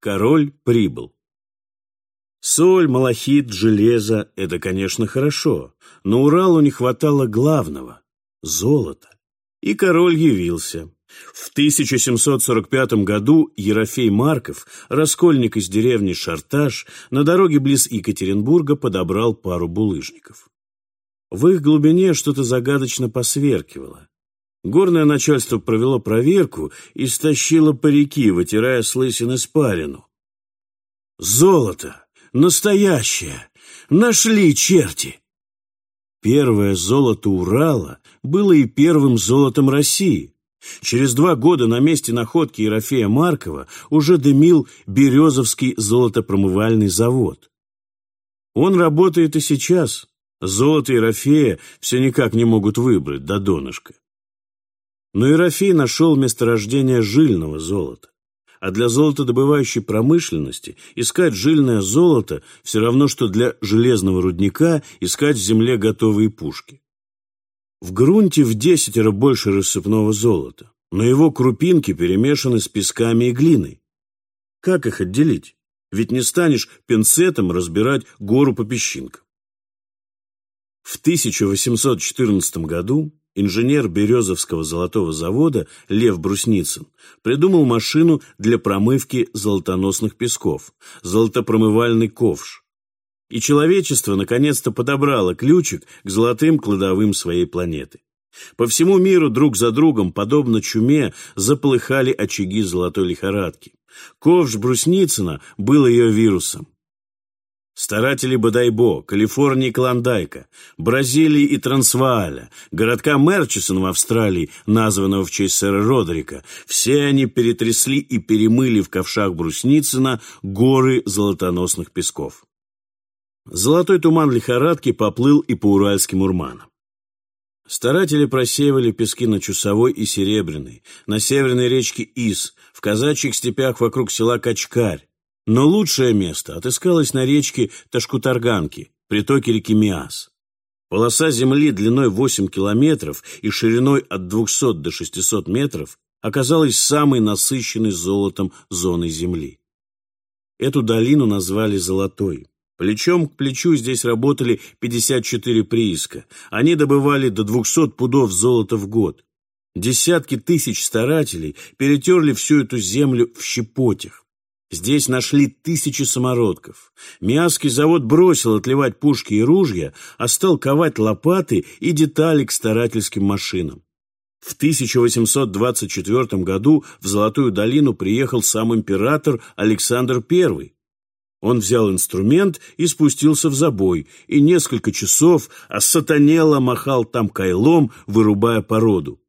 Король прибыл. Соль, малахит, железо – это, конечно, хорошо, но Уралу не хватало главного – золота. И король явился. В 1745 году Ерофей Марков, раскольник из деревни Шарташ, на дороге близ Екатеринбурга подобрал пару булыжников. В их глубине что-то загадочно посверкивало. Горное начальство провело проверку и стащило парики, вытирая с лысин испарину. «Золото! Настоящее! Нашли черти!» Первое золото Урала было и первым золотом России. Через два года на месте находки Ерофея Маркова уже дымил Березовский золотопромывальный завод. Он работает и сейчас. Золото Ерофея все никак не могут выбрать до донышка. Но Ерофей нашел месторождение жильного золота. А для золотодобывающей промышленности искать жильное золото все равно, что для железного рудника искать в земле готовые пушки. В грунте в десятеро больше рассыпного золота, но его крупинки перемешаны с песками и глиной. Как их отделить? Ведь не станешь пинцетом разбирать гору по песчинкам. В 1814 году инженер Березовского золотого завода Лев Брусницын придумал машину для промывки золотоносных песков – золотопромывальный ковш. И человечество наконец-то подобрало ключик к золотым кладовым своей планеты. По всему миру друг за другом, подобно чуме, заполыхали очаги золотой лихорадки. Ковш Брусницына был ее вирусом. Старатели Бодайбо, Калифорнии Клондайка, Бразилии и Трансвааля, городка Мерчисон в Австралии, названного в честь сэра Родрика, все они перетрясли и перемыли в ковшах Брусницына горы золотоносных песков. Золотой туман лихорадки поплыл и по уральским урманам. Старатели просеивали пески на Чусовой и Серебряной, на северной речке Ис, в казачьих степях вокруг села Качкарь, но лучшее место отыскалось на речке Ташкутарганки, притоке реки Миас. Полоса земли длиной 8 километров и шириной от 200 до 600 метров оказалась самой насыщенной золотом зоной земли. Эту долину назвали «Золотой». Плечом к плечу здесь работали 54 прииска. Они добывали до 200 пудов золота в год. Десятки тысяч старателей перетерли всю эту землю в щепотях. Здесь нашли тысячи самородков. Миасский завод бросил отливать пушки и ружья, а стал ковать лопаты и детали к старательским машинам. В 1824 году в Золотую долину приехал сам император Александр I. Он взял инструмент и спустился в забой, и несколько часов осатанело махал там кайлом, вырубая породу.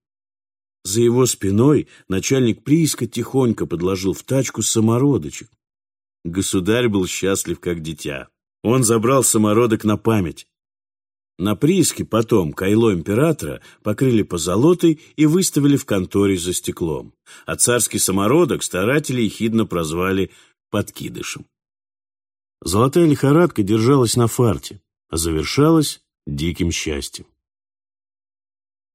За его спиной начальник прииска тихонько подложил в тачку самородочек. Государь был счастлив, как дитя. Он забрал самородок на память. На прииске потом кайло императора покрыли позолотой и выставили в конторе за стеклом, а царский самородок старатели ехидно прозвали подкидышем. Золотая лихорадка держалась на фарте, а завершалась диким счастьем.